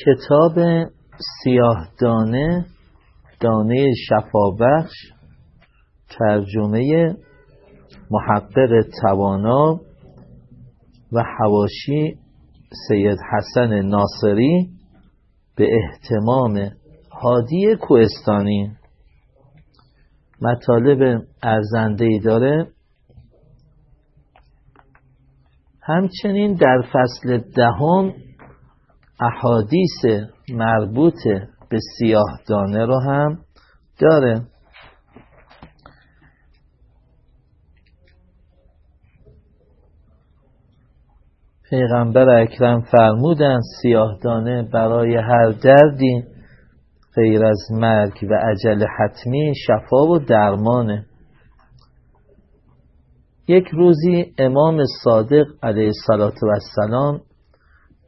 کتاب سیاه دانه دانه شفابخش ترجمه محقق توانا و حواشی سید حسن ناصری به احتمام هادی کوهستانی. مطالب ارزنده ای داره. همچنین در فصل دهم احادیث مربوط به سیاه دانه رو هم داره. پیغمبر اکرم فرمودن سیاه دانه برای هر دردی غیر از مرگ و عجل حتمی شفا و درمانه. یک روزی امام صادق علیه السلام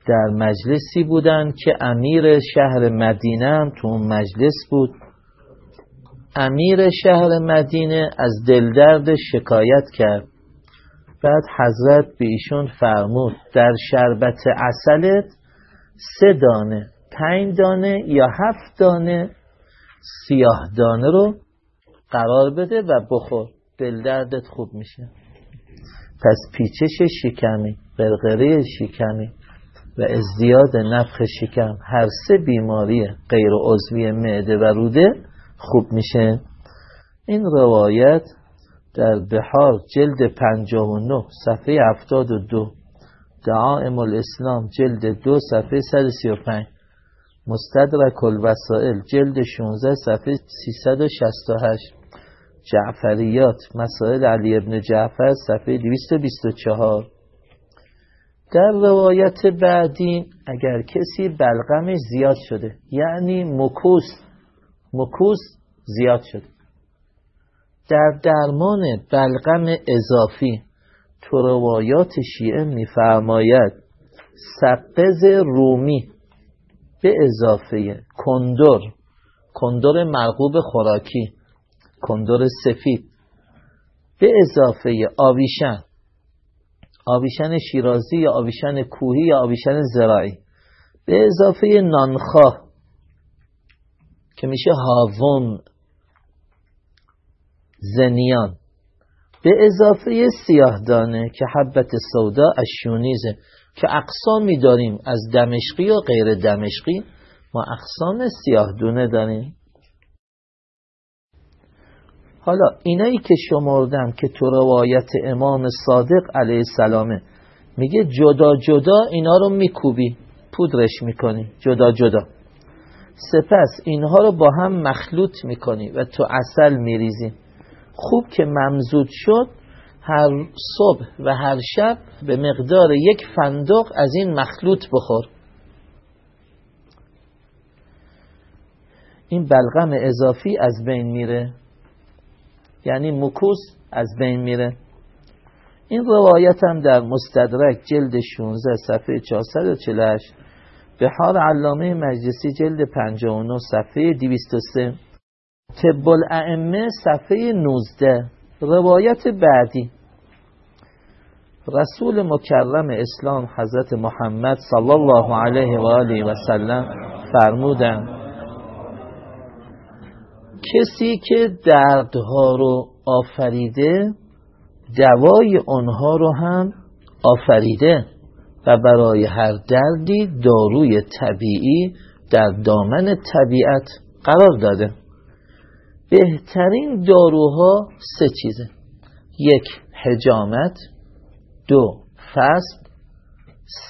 در مجلسی بودند که امیر شهر مدینه هم تو اون مجلس بود. امیر شهر مدینه از دلدرد شکایت کرد. بعد حضرت به ایشون فرمود در شربت اصلت سه دانه پنج دانه یا هفت دانه سیاه دانه رو قرار بده و بخور. دلدردت خوب میشه. پس پیچش شکمی قرقره شکمی. و ازدیاد نفخ شکم هر سه بیماری غیر عضوی معده و روده خوب میشه. این روایت در بحار جلد 59 صفحه 72 دعائم الاسلام جلد 2 صفحه 135 مستدرک الوسائل جلد 16 صفحه 368 جعفریات مسائل علی ابن جعفر صفحه 224 در روایت بعدی اگر کسی بلغمش زیاد شده یعنی مکوس مکوس زیاد شده. در درمان بلغم اضافی تو روایات شیعه میفرماید سقز رومی به اضافه کندر کندر مرغوب خوراکی کندر سفید. به اضافه آویشن آویشن شیرازی یا آویشن کوهی یا آویشن زراعی. به اضافه نانخواه که میشه هاون زنیان. به اضافه سیاه دانه که حبت سودا از شونیزه که اقسامی داریم از دمشقی و غیر دمشقی ما اقسام سیاه دونه داریم. حالا اینایی که شمردم که تو روایت امام صادق علیه السلامه میگه جدا جدا اینا رو میکوبی پودرش می‌کنی جدا جدا. سپس اینها رو با هم مخلوط می‌کنی و تو اصل میریزی. خوب که ممزود شد هر صبح و هر شب به مقدار یک فندق از این مخلوط بخور. این بلغم اضافی از بین میره. یعنی مکوس از بین میره. این روایت هم در مستدرک جلد 16 صفحه 448 به حال علامه مجلسی جلد 59 صفحه 203 طب الائمه صفحه 19 روایت بعدی. رسول مکرم اسلام حضرت محمد صلی الله علیه و آله و سلم فرمودند کسی که دردها رو آفریده دوای آنها رو هم آفریده و برای هر دردی داروی طبیعی در دامن طبیعت قرار داده. بهترین داروها سه چیزه. یک حجامت. دو فست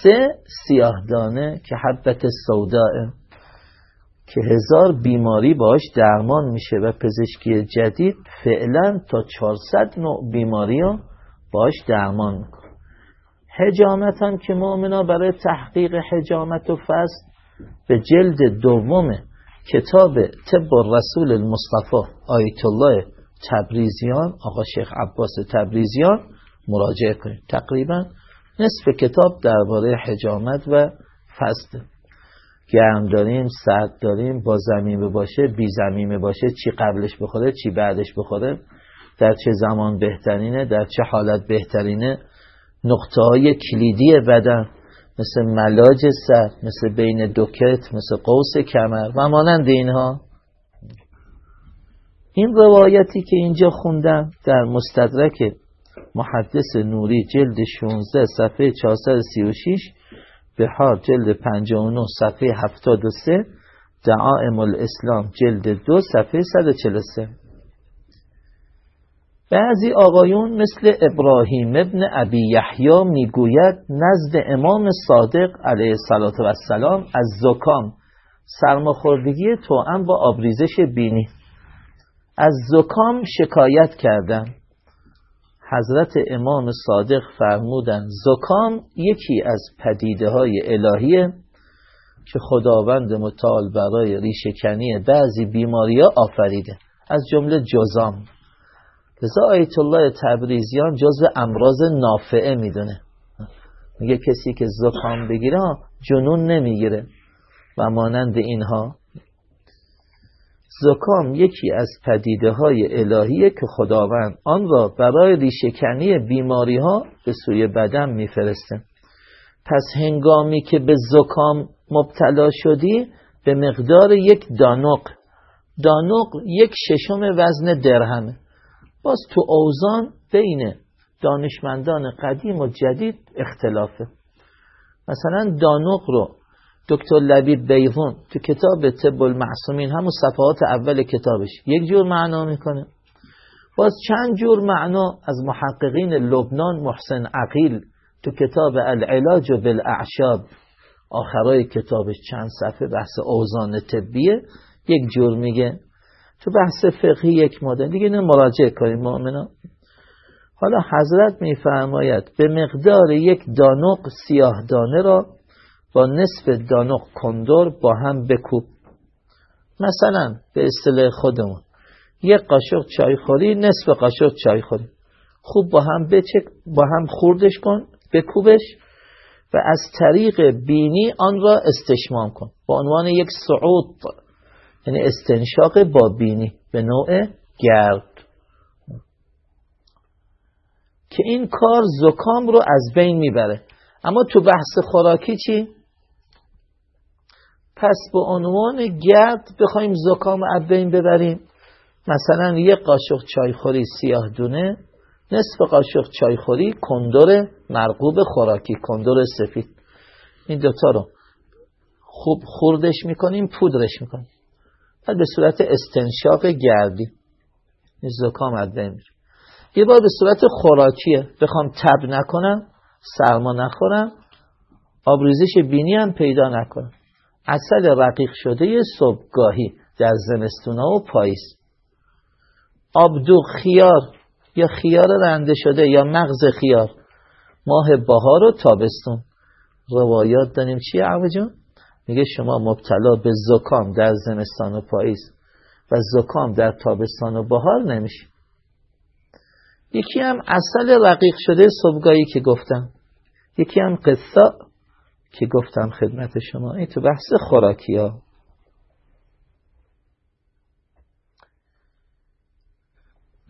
سه سیاهدانه که حبت سوداه که هزار بیماری باش درمان میشه و پزشکی جدید فعلا تا 400 نوع بیماری رو باش درمان می‌کنه. حجامت هم که مؤمنا برای تحقیق حجامت و فصل به جلد دوم کتاب طب رسول المصطفى آیت الله تبریزیان آقا شیخ عباس تبریزیان مراجعه کنید. تقریبا نصف کتاب درباره حجامت و فصل. گرم داریم سرد داریم با زمین باشه بی زمین باشه چی قبلش بخوره چی بعدش بخوره در چه زمان بهترینه در چه حالت بهترینه. نقطه های کلیدی بدن مثل ملاج سر مثل بین دوکت مثل قوس کمر و مانند اینها. این روایتی که اینجا خوندم در مستدرک محدث نوری جلد 16 صفحه 436 بهار جلد 59 صفحه 73 دعائم الاسلام جلد 2 صفحه 143 بعضی آقایون مثل ابراهیم ابن ابی یحیی می‌گوید نزد امام صادق علیه السلام از زکام سرماخوردگی توأم با آبریزش بینی. از زکام شکایت کردن. حضرت امام صادق فرمودن زکام یکی از پدیده های الهیه که خداوند متعال برای ریشکنی بعضی بیماری ها آفریده. از جمله جزام. لذا آیت الله تبریزیان جز امراض نافعه می‌دونه. میگه کسی که زکام بگیره جنون نمی‌گیره و مانند اینها زکام یکی از پدیده های الهیه که خداوند آن را برای ریشکنی بیماری ها به سوی بدن میفرسته. پس هنگامی که به زکام مبتلا شدی به مقدار یک دانق. دانق یک ششم وزن درهمه. باز تو اوزان بین دانشمندان قدیم و جدید اختلافه. مثلا دانق رو دکتر لبیب بیغون تو کتاب طب المعصومین همون صفحات اول کتابش. یک جور معنا می‌کنه. باز چند جور معنا از محققین لبنان محسن عقیل تو کتاب العلاج بالاعشاب آخرای کتابش چند صفحه بحث اوزان طبیه. یک جور میگه. تو بحث فقهی یک مادن دیگه نه مراجعه کنیم مؤمنا حالا حضرت میفرماید به مقدار یک دانق سیاه دانه را با نصف دانق کندور با هم بکوب. مثلا به اصطلاح خودمون. یک قاشق چای خوری نصف قاشق چای خوری. خوب با هم بچک با هم خوردش کن بکوبش و از طریق بینی آن را استشمام کن. با عنوان یک صعود یعنی استنشاق با بینی به نوع گرد. که این کار زکام رو از بین می‌بره. اما تو بحث خوراکی چی؟ پس به عنوان گرد بخوایم زکام از بین ببریم. مثلا یک قاشق چایخوری سیاه دونه نصف قاشق چایخوری کندور مرغوب خوراکی کندور سفید. این دوتا رو خوب خوردش می‌کنیم پودرش می‌کنیم. بعد به صورت استنشاق گردی. زکام از بین میره. یه بار به صورت خوراکیه. بخوام تب نکنم سرما نخورم آبریزش بینی هم پیدا نکنم. اصل رقیق شده صبحگاهی در زمستونا و پاییز. آبدو خیار یا خیار رنده شده یا مغز خیار. ماه بهار و تابستون. روایات داریم. چیه عوض جان؟ میگه شما مبتلا به زکام در زمستان و پاییز و زکام در تابستان و بهار نمیشه یکی هم اصل رقیق شده صبحگاهی که گفتم. یکی هم قصه که گفتم خدمت شما. این تو بحث خوراکی ها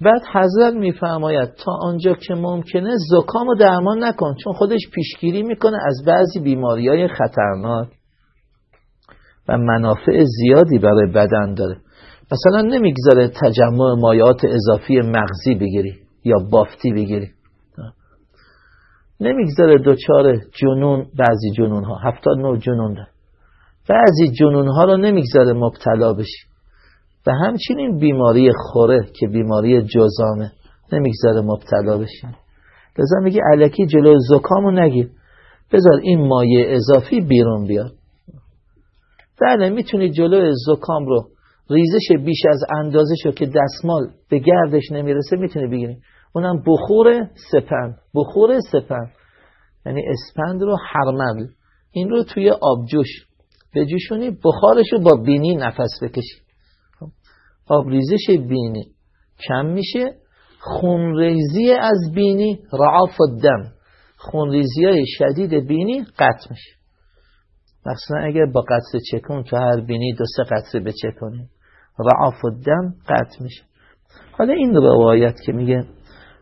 بعد حضرت میفرماید تا آنجا که ممکنه زکام رو درمان نکن چون خودش پیشگیری می‌کنه از بعضی بیماری های خطرناک و منافع زیادی برای بدن داره. مثلا نمی‌گذاره تجمع مایات اضافی مغزی بگیری یا بافتی بگیری. نمی‌گذاره دوچار جنون بعضی جنون ها هفتاد نوع جنون داره. بعضی جنون ها رو نمی‌گذاره مبتلا بشی. و همچنین بیماری خوره که بیماری جزامه نمی‌گذاره مبتلا بشی. لذا میگه علکی جلو زکامو نگیر. بذار این مایه اضافی بیرون بیاد. بله می‌تونید جلو زکام رو ریزش بیش از اندازه شو که دستمال به گردش نمی‌رسه می‌تونی بگیرید اونم بخور سپن بخور سپن یعنی اسپند رو حرمل. این رو توی آبجوش بجوشونی بخارش رو با بینی نفس بکشی. خب، آبریزش بینی. کم میشه. خونریزی از بینی. رعاف دم خونریزی های شدید بینی قطع میشه. مثلا اگر با قطر چکون تو هر بینی دو سه قطره بچکونی. رعاف دم قطع میشه. حالا این روایت که میگه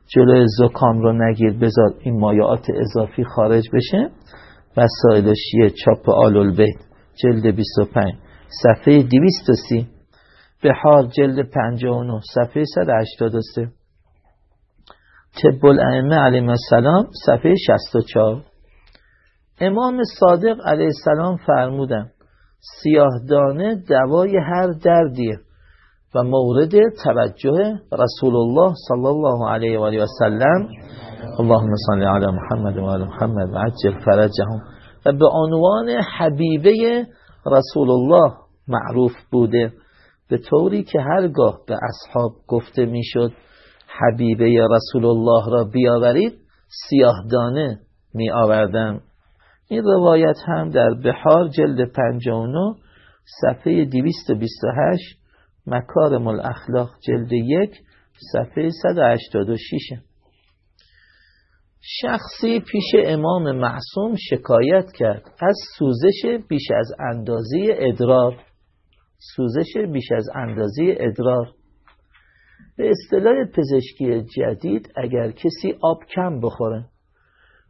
جلوی زکام رو نگیر بذار این مایعات اضافی خارج بشه. وسایل شیه چاپ آل بیت جلد 25 صفحه 230 بهار جلد 59 صفحه 183 طب الائمه علیه السلام صفحه 64 امام صادق علیه السلام فرمودن سیاهدانه دوای هر دردیه. و مورد توجه رسول الله صلی الله علیه و آله و سلم. اللهم صل علی محمد و آل محمد و عجل فرجهم. و به عنوان حبیبه رسول الله معروف بوده. به طوری که هرگاه به اصحاب گفته می‌شد حبیبه رسول الله را بیاورید سیاهدانه می آوردن این روایت هم در بحار جلد 59 صفحه 228 مکارم الاخلاق جلد یک صفحه 186 شخصی پیش امام معصوم شکایت کرد. از سوزش بیش از اندازه ادرار. سوزش بیش از اندازه ادرار. به اصطلاح پزشکی جدید اگر کسی آب کم بخوره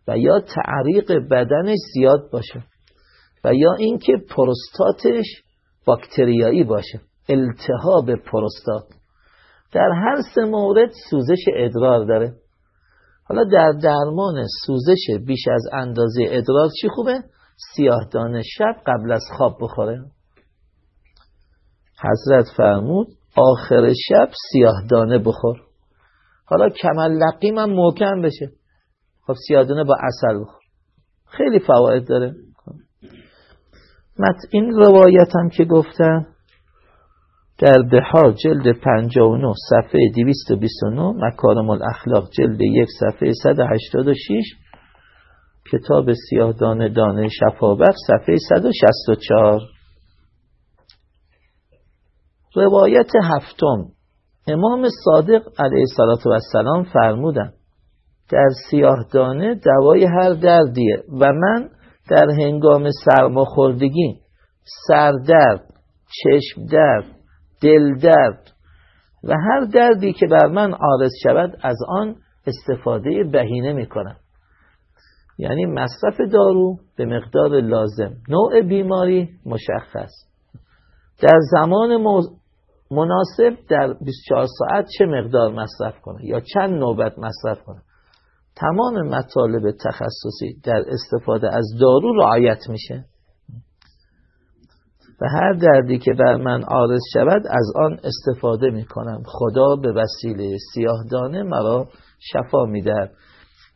و یا تعریق بدنش زیاد باشه و یا اینکه پروستاتش باکتریایی باشه. التهاب پروستات. در هر سه مورد سوزش ادرار داره. حالا در درمان سوزش بیش از اندازه ادرار چی خوبه؟ سیاه دانه شب قبل از خواب بخوره. حضرت فرمود آخر شب سیاه دانه بخور. حالا کمل لقیم هم محکم بشه. خب سیاه دانه با اصل بخور. خیلی فواید داره. مت این روایت هم که گفتن در بهار جلد 59 صفحه 229 مکارم الاخلاق جلد یک صفحه 186 کتاب سیاه دانه دانه شفابخ صفحه 164 روایت هفتم. امام صادق علیه السلام فرمودن در سیاه دانه دوای هر دردیه و من در هنگام سرماخوردگی سردرد چشم درد دل درد. و هر دردی که بر من عارض شود از آن استفاده بهینه می کنم یعنی مصرف دارو به مقدار لازم. نوع بیماری مشخص. در زمان مناسب در 24 ساعت چه مقدار مصرف کنه یا چند نوبت مصرف کنه تمام مطالب تخصصی در استفاده از دارو رعایت میشه. و هر دردی که بر من عارض شود از آن استفاده می کنم خدا به وسیله سیاهدانه مرا شفا می‌دهد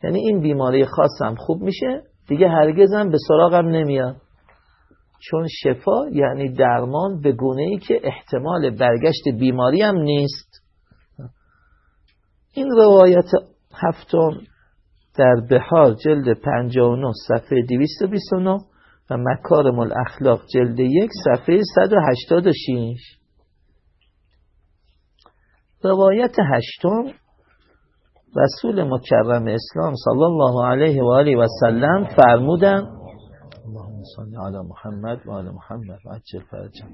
یعنی این بیماری خاصم خوب میشه دیگه هرگزم به سراغم نمیاد. چون شفا یعنی درمان به گونه ای که احتمال برگشت بیماری هم نیست. این روایت هفتم در بهار جلد 59 صفحه 229 و مکارم الاخلاق جلد یک صفحه 186 روایت هشتم رسول مکرم اسلام صلی الله علیه و آله و سلم فرمودن اللهم صل علی محمد و آل محمد و عجل فرجم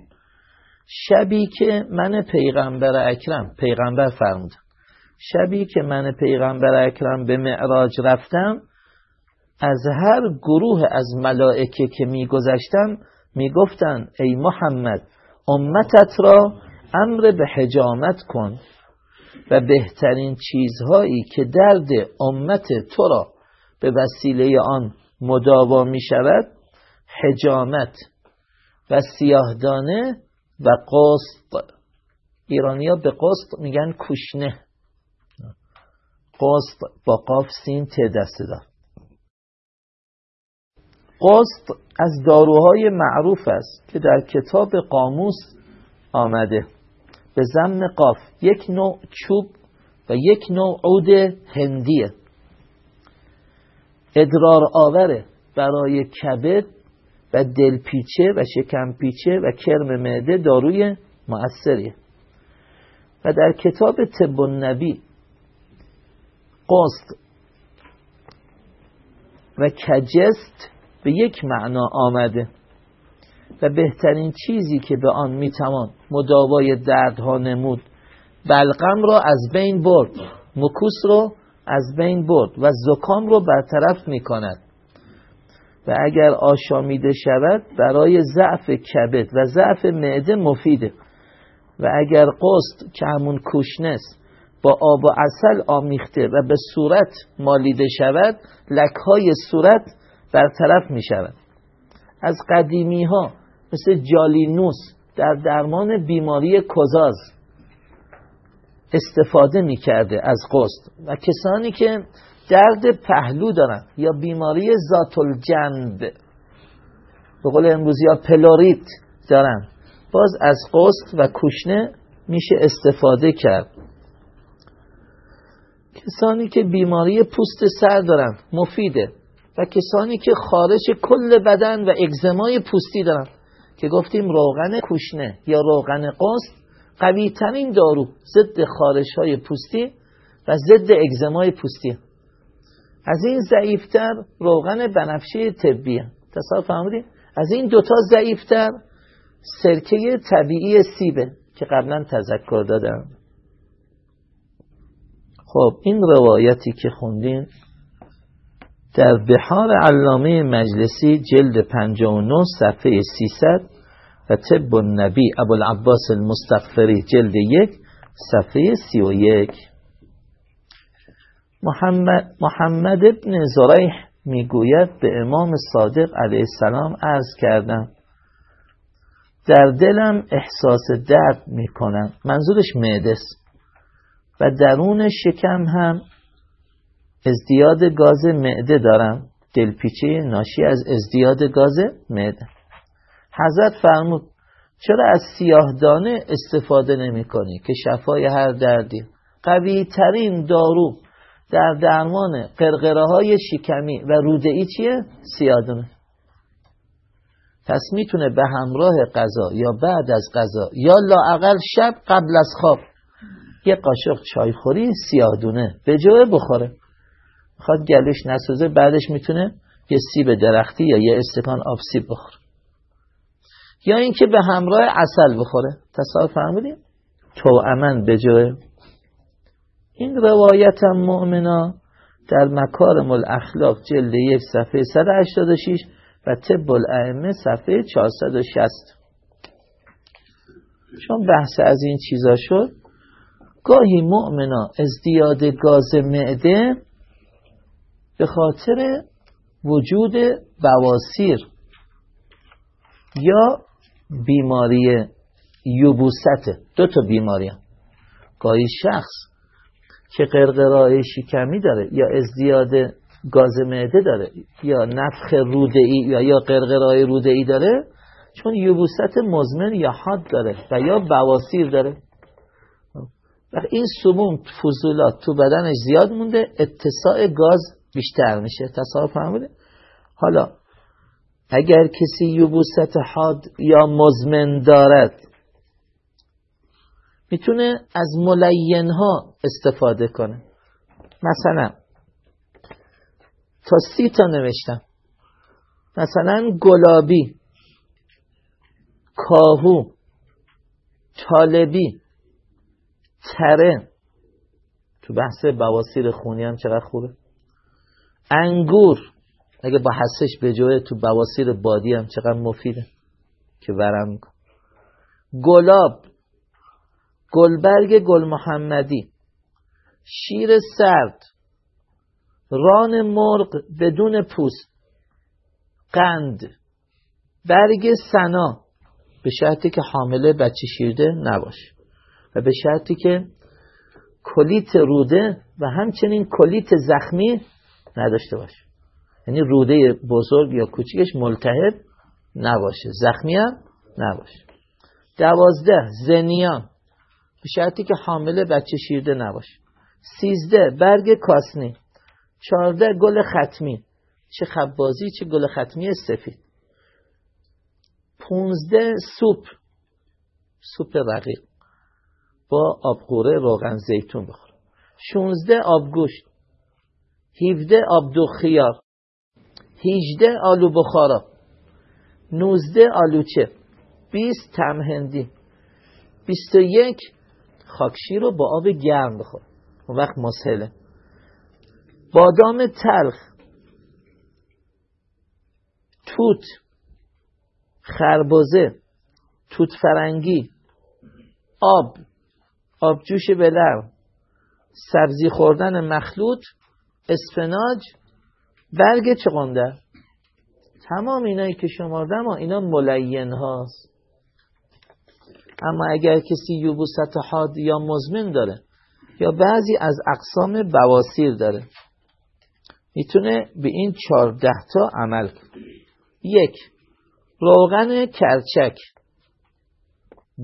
شبی که من پیغمبر اکرم پیغمبر فرمودن. شبی که من پیغمبر اکرم به معراج رفتم از هر گروه از ملائکه که میگذشتن می‌گفتن ای محمد امتت را امر به حجامت کن و بهترین چیزهایی که درد امت تو را به وسیله آن مداوا می شود حجامت و سیاهدانه و قسط. ایرانیا به قسط میگن کوشنه. قسط با قاف سین ت دسته دار قسط از داروهای معروف است که در کتاب قاموس آمده. به زم قاف. یک نوع چوب و یک نوع عود هندیه. ادرار آوره برای کبد و دلپیچه و شکمپیچه و کرم معده داروی مؤثریه. و در کتاب طب النبی قسط و کجست به یک معنا آمده و بهترین چیزی که به آن می‌توان مداوای دردها نمود. بلغم را از بین برد مکوس رو از بین برد و زکام رو برطرف می کند و اگر آشامیده شود برای ضعف کبد و ضعف معده مفیده. و اگر قسط که همون کوشنس با آب و اصل آمیخته و به صورت مالیده شود لکهای صورت برطرف می شود از قدیمی ها مثل جالینوس در درمان بیماری کزاز استفاده می کرده از قسط و کسانی که درد پهلو دارن یا بیماری ذات الجنب به قول امروزی ها پلاریت دارن باز از قسط و کوشنه میشه استفاده کرد. کسانی که بیماری پوست سر دارن مفیده. و کسانی که خارش کل بدن و اگزمای پوستی دارن که گفتیم روغن کوشنه یا روغن قسط قوی ترین دارو ضد خارش های پوستی و ضد اگزمای پوستی. از این ضعیفتر روغن بنفشه طبیه. تصور فهمیدید از این دوتا ضعیفتر سرکه طبیعی سیبه که قبلا تذکر دادم. خب این روایتی که خوندیم در بحار علامه مجلسی جلد 59 صفحه 300 و طب النبی ابوالعباس المستغفری جلد یک صفحه 31 محمد, محمد ابن زریح می‌گوید به امام صادق علیه السلام عرض کردم در دلم احساس درد می‌کنم منظورش معده و درون شکم هم ازدیاد گاز معده دارم. دلپیچه ناشی از ازدیاد گاز معده. حضرت فرمود چرا از سیاه دانه استفاده نمی کنی که شفای هر دردی؟ قوی ترین دارو در درمان قرقره های شکمی و روده ای چیه؟ سیاه پس می‌تونه به همراه غذا یا بعد از غذا یا لاعقل شب قبل از خواب. یه قاشق چایخوری سیادونه به جای بخوره. می‌خواد گلوش نسوزه بعدش می‌تونه یه سیب درختی یا یه استکان آب سیب بخوره. یا اینکه به همراه اصل بخوره. تصور فرمودیم تو امن به جای. این روایت هم مؤمنا در مکارم الاخلاق جلد یک صفحه 186 و طب الائمه صفحه 460 چون بحث از این چیزا شد گاهی مؤمنا ازدیاد گاز معده به خاطر وجود بواسیر یا بیماری یوبوسته دو تا بیماری هم. گاهی شخص که قرقرای شکمی داره یا ازدیاد گاز معده داره یا نفخ روده ای یا یا قرقرای روده ای داره چون یوبوست مزمن یا حاد داره و یا بواسیر داره و این سموم فضولات تو بدنش زیاد مونده اتساع گاز بیشتر میشه تصور فهمیده حالا اگر کسی یوبوست حاد یا مزمن دارد می‌تونه از ملین ها استفاده کنه. مثلا تا سی تا نوشتم. مثلا گلابی کاهو طالبی تره. تو بحث بواسیر خونی هم چقدر خوبه؟ انگور. اگه با حسش به جای تو بواسیر بادی هم چقدر مفیده که ورم گلاب. گلبرگ گل محمدی شیر سرد. ران مرغ بدون پوست. قند. برگ سنا. به شرطی که حامله بچه شیرده نباشه. و به شرطی که کلیت روده و همچنین کلیت زخمی نداشته باشه. یعنی روده بزرگ یا کوچیکش ملتهب نباشه. زخمی هم نباشه. دوازده زنیان. به شرطی که حامله بچه شیرده نباشه. سیزده برگ کاسنی. چهارده گل ختمی. چه خبازی چه گل ختمی سفید. پونزده سوپ. سوپ رقیق با آبقوره روغن زیتون بخور 16 آبگوشت. 17 آبدو خیار 18 آلو بخارا 19 آلوچه 20 تم هندی 21 خاکشی رو با آب گرم بخور. اون وقت مسهله. بادام تلخ توت خربزه توت فرنگی آب آبجوش بلر سبزی خوردن مخلوط اسفناج برگ چقنده تمام اینایی که شماردم اینا ملین هاست. اما اگر کسی یوبوست حاد یا مزمن داره یا بعضی از اقسام بواسیر داره می‌تونه به این چارده تا عمل کنه. یک روغن کرچک.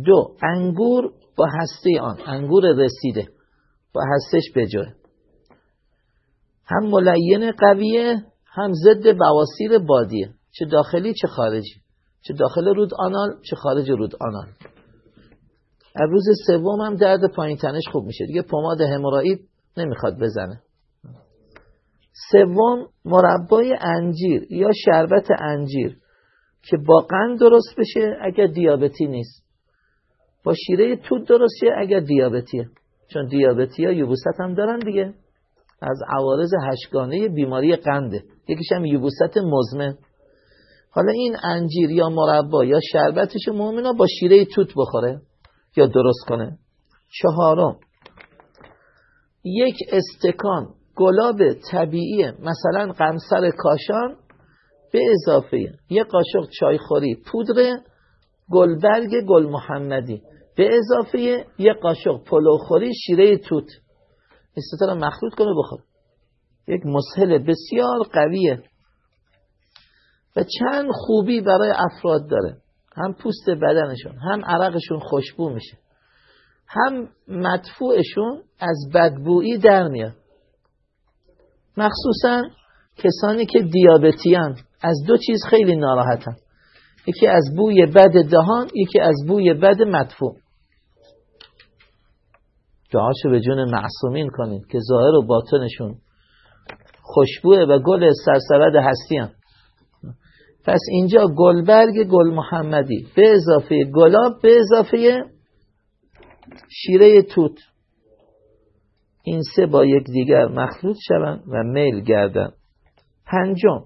دو انگور با هسته آن. انگور رسیده. با هستش بجای هم ملین قویه هم ضد بواسیر بادیه. چه داخلی چه خارجی. چه داخل رود آنال چه خارج رود آنال. از روز سوم هم درد پایین تنش خوب میشه. دیگه پماد همورائید نمی‌خواد بزنه. سوم مربای انجیر یا شربت انجیر که با قند درست بشه اگر دیابتی نیست. با شیره توت درست شه اگر دیابتیه. چون دیابتی ها یوبوست هم دارن دیگه. از عوارض هشگانه بیماری قنده. یکیش هم یوبوست مزمن. حالا این انجیر یا مربا یا شربتش مؤمنا با شیره توت بخوره یا درست کنه. چهارم یک استکان گلاب طبیعی مثلا قمصر کاشان به اضافه. یک قاشق چایخوری پودر گلبرگ گل محمدی به اضافه یک قاشق پلوخوری شیره توت. این مخلوط کنه بخور یک مسهل بسیار قویه. و چند خوبی برای افراد داره. هم پوست بدنشون هم عرقشون خوشبو میشه. هم مدفوعشون از بدبویی در میاد. مخصوصا کسانی که دیابتیان از دو چیز خیلی ناراحتن. یکی از بوی بد دهان یکی از بوی بد مدفوع. دعاشو به جون معصومین کنید که ظاهر و باطنشون خوشبوه و گل سرسبد هستی هم. پس اینجا گلبرگ گل محمدی به اضافه گلاب به اضافه شیره توت. این سه با یک دیگر مخلوط شوند و میل گردن پنجم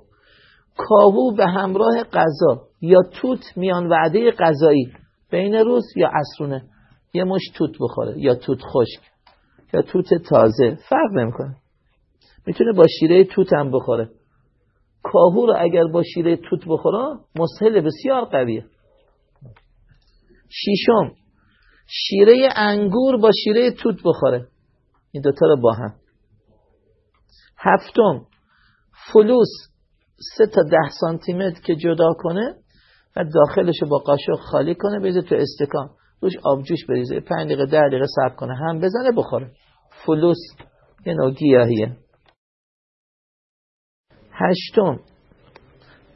کاهو به همراه غذا یا توت میان وعده غذایی بین روز یا عصرونه. یه مش توت بخوره یا توت خشک یا توت تازه فرق نمی‌کنه. می‌تونه با شیره توت هم بخوره. کاهو رو اگر با شیره توت بخوره مسهل بسیار قویه. شیشم شیره انگور با شیره توت بخوره. این دوتا رو با هم. هفتم فلوس سه تا ده سانتیمتر که جدا کنه و داخلش رو با قاشق خالی کنه بریزه تو استکان. روش آبجوش بریزه پنج دقیقه ده دقیقه صبر کنه هم بزنه بخوره. فلوس یه نوع گیاهیه. هشتم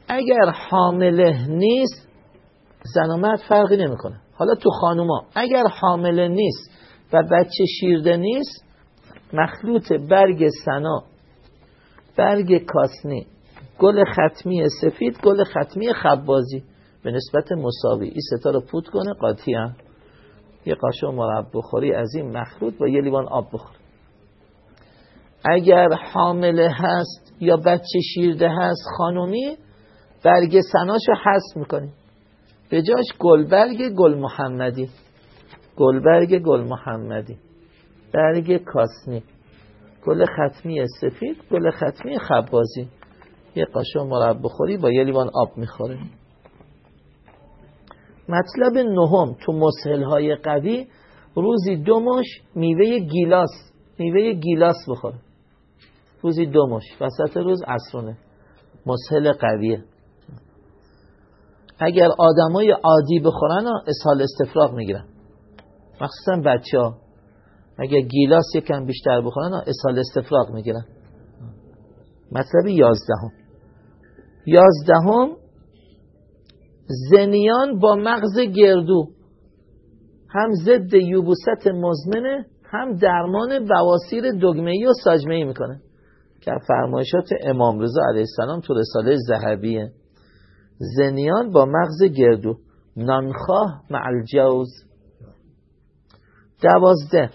اگر حامله نیست زن و مرد فرقی نمی‌کنه. حالا تو خانوما اگر حامله نیست و بچه شیرده نیست مخلوط برگ سنا برگ کاسنی گل ختمی سفید گل ختمی خبازی به نسبت مساوی. این ستا رو پود کنه قاطی هم. یه قاشق مرب بخوری از این مخلوط با یه لیوان آب بخور. اگر حامله هست یا بچه شیرده هست خانومی برگ سناشو حذف می‌کنی به جاش گلبرگ گل محمدی. گلبرگ گل محمدی. برگ کاسنی. گل ختمی سفید گل ختمی خبازی. یه قاشق مرب بخوری با یه لیوان آب می‌خوره مطلب نهم تو مسهل های قوی روزی دو مش میوه گیلاس میوه گیلاس بخوره روزی دو مش وسط روز عصرونه. مسهل قویه. اگر آدمای عادی بخورن اسهال استفراغ می‌گیرن. مخصوصا بچه ها اگر گیلاس یکم بیشتر بخورن اسهال استفراغ می‌گیرن. مطلب یازدهم. یازدهم زنیان با مغز گردو. هم ضد یوبوست مزمنه هم درمان بواسیر دگمهی و ساجمهی می‌کنه. که فرمایشات امام رضا علیه السلام تو رساله زهبیه زنیان با مغز گردو. نانخواه مع الجوز دوازده.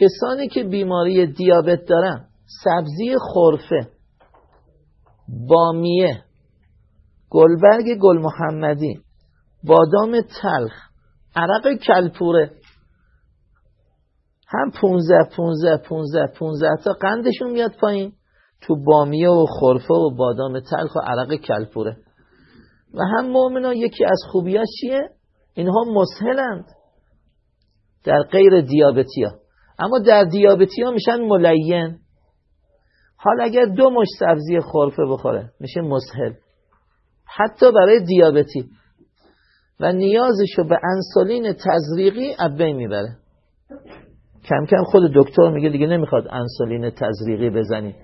کسانی که بیماری دیابت دارن سبزی خورفه بامیه گلبرگ گل محمدی بادام تلخ عرق کلپوره. هم 15 15 15 15 تا قندشون میاد پایین. تو بامیه و خرفه و بادام تلخ و عرق کلپوره. و هم مؤمنا یکی از خوبیاش چیه؟ اینها مسهلند. در غیر دیابتی ها اما در دیابتی ها میشن ملین. حال اگر دو مش سبزی خرفه بخوره میشه مسهل. حتی برای دیابتی. و نیازشو به انسولین تزریقی ابی می‌بره. کم کم خود دکتر میگه دیگه نمی‌خواد انسولین تزریقی بزنی.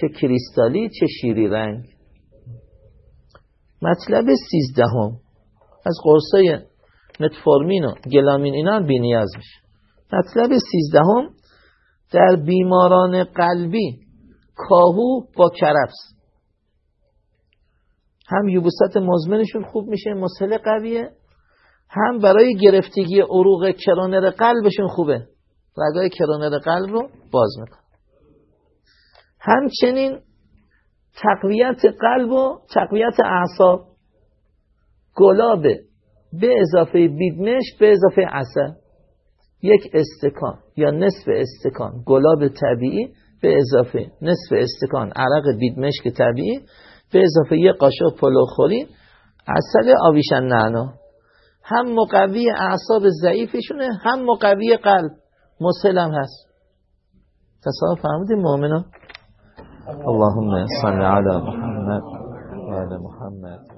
چه کریستالی چه شیری رنگ. مطلب سیزدهم. از قرصای متفورمین و گلامین اینا هم بینیاز میشه. مطلب سیزدهم در بیماران قلبی کاهو با کرفس. هم یوبوست مزمنشون خوب میشه مسئله قویه. هم برای گرفتگی عروق کرانر قلبشون خوبه. رگای کرانر قلب رو باز میکن همچنین تقویت قلب و تقویت اعصاب. گلابه به اضافه بیدمش به اضافه عسل. یک استکان یا نصف استکان. گلاب طبیعی به اضافه نصف استکان. عرق بیدمشک طبیعی. به اضافه یک قاشق پلوخوری عسل آویشن نعنا هم مقوی اعصاب ضعیفشونه هم مقوی قلب. مسلم هست. تصاحب فرمودیم مؤمنان؟ اللهم صل علی محمد و محمد.